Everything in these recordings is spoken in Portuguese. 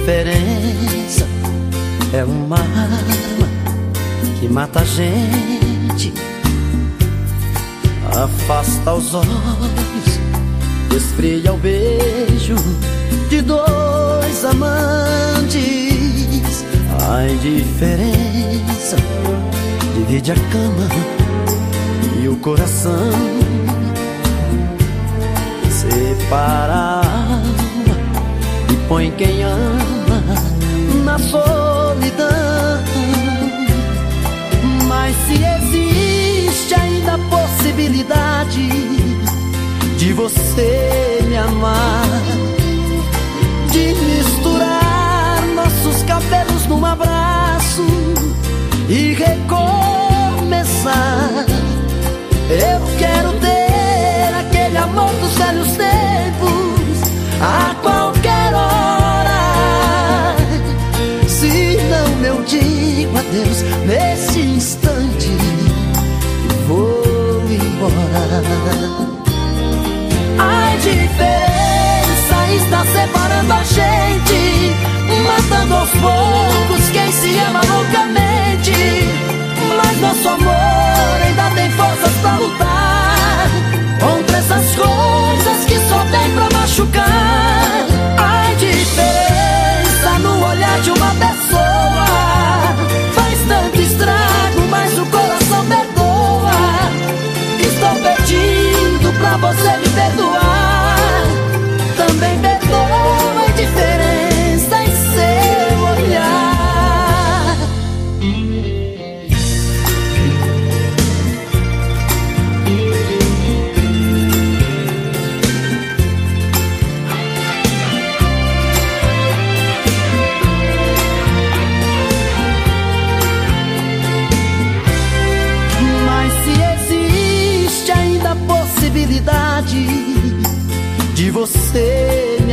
indiferença é uma arma que mata a gente, afasta os olhos, esfria o beijo de dois amantes. A indiferença divide a cama e o coração, separa e põe quem ama na solidão. Mas se existe ainda a possibilidade de você me amar, de misturar nossos cabelos num abraço e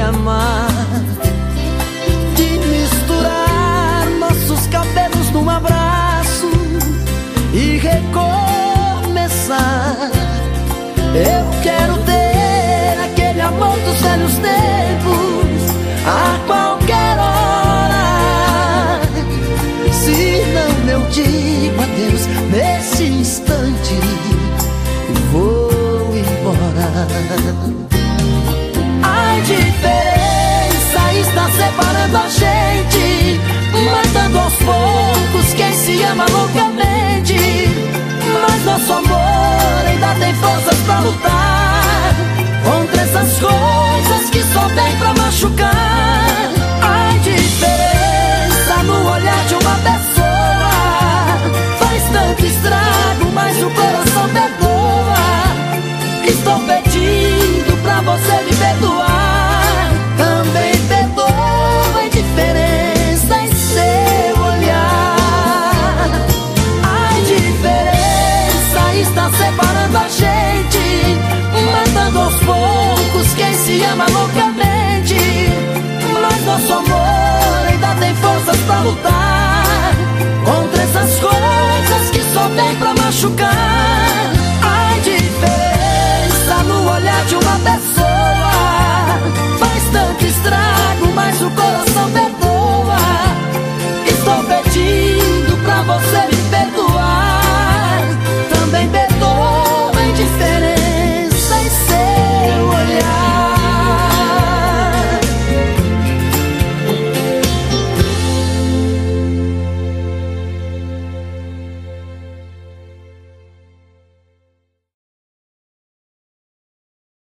amar. De misturar nossos cabelos num abraço E recomeçar. Eu quero pra lutar.